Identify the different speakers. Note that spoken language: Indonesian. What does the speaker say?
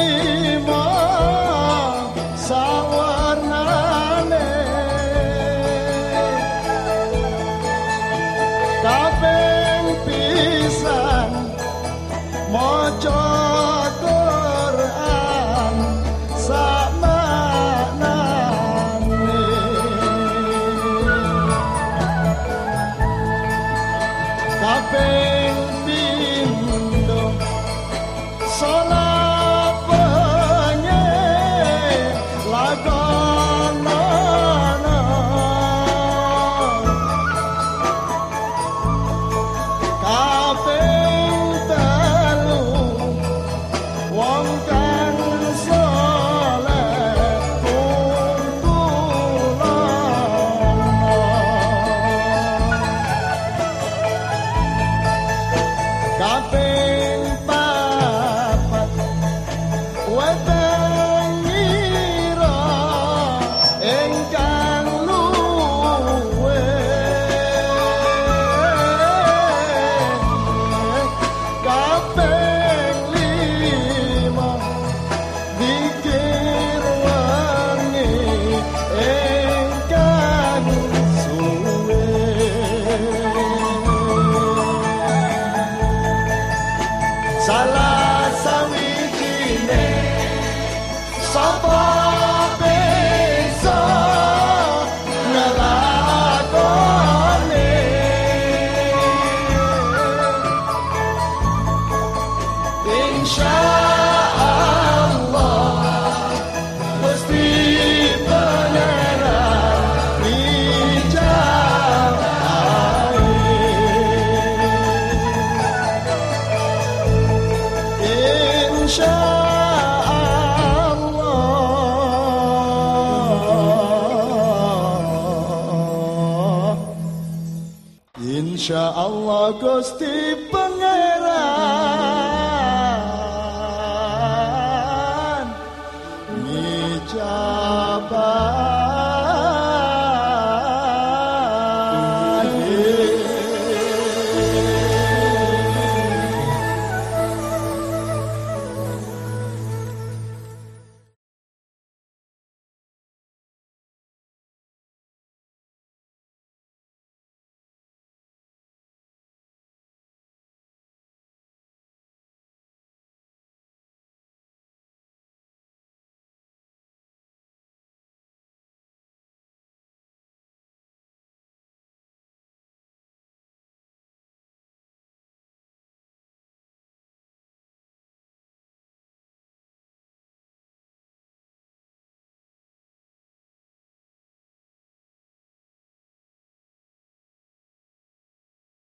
Speaker 1: nerima sawarnane. Kaping pisang, maca salasa wikine sapa beso nalakone inshallah Gusti Pangeran